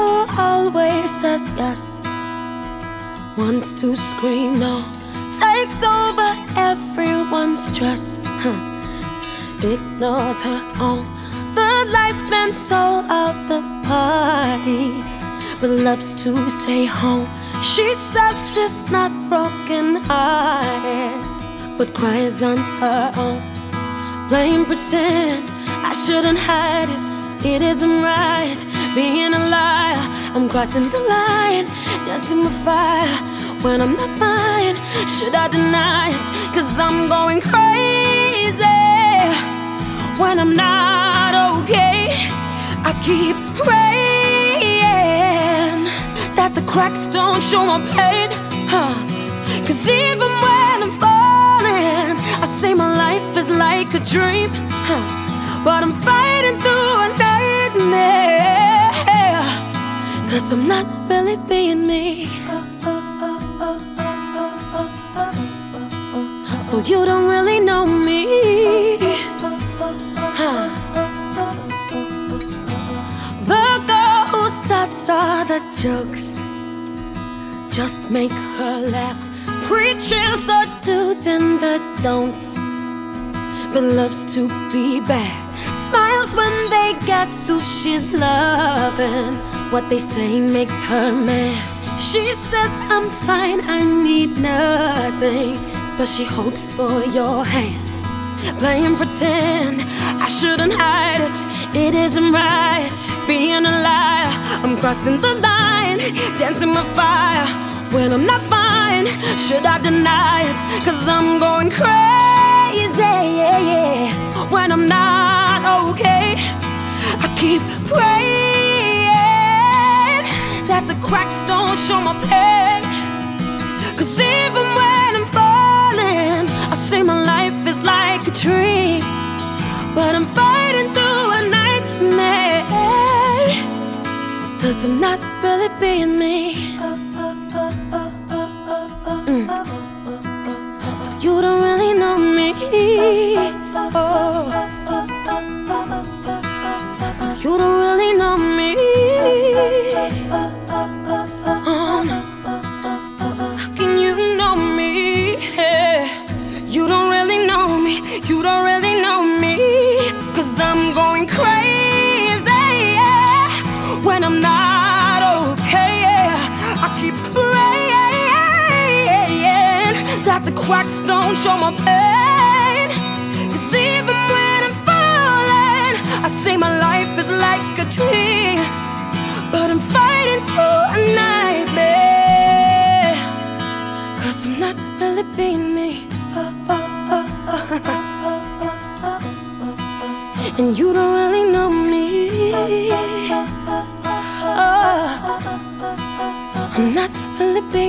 always says yes. Wants to scream no, takes over everyone's stress. Huh. Ignores her own, the life and soul of the party. But loves to stay home. She says she's not broken hearted, but cries on her own. Blame pretend I shouldn't hide it. It isn't right being a liar. I'm crossing the line, dancing with fire when I'm not fine. Should I deny it? Cause I'm going crazy when I'm not okay. I keep praying that the cracks don't show my pain. Huh. Cause even when I'm falling, I say my life is like a dream. Huh. But I'm fighting through a nightmare. Cause I'm not really being me. So you don't really know me. Huh. The girl who starts all the jokes. Just make her laugh. Preaches the do's and the don'ts. But loves to be bad. Smiles when they guess who she's loving. What they say makes her mad. She says, I'm fine, I need nothing. But she hopes for your hand. Playing pretend, I shouldn't hide it. It isn't right being a liar. I'm crossing the line, dancing with fire. When I'm not fine, should I deny it? Cause I'm going crazy. When I'm not okay, I keep praying that the cracks don't show my pain. Cause even when I'm falling, I say my life is like a dream. But I'm fighting through a nightmare. Cause I'm not really being me. Mm. So you don't really know me. Oh. So you don't really know me. The don't show my pain. Cause even when I'm falling, I say my life is like a dream. But I'm fighting through a nightmare. Cause I'm not really being me. And you don't really know me. Oh, I'm not really being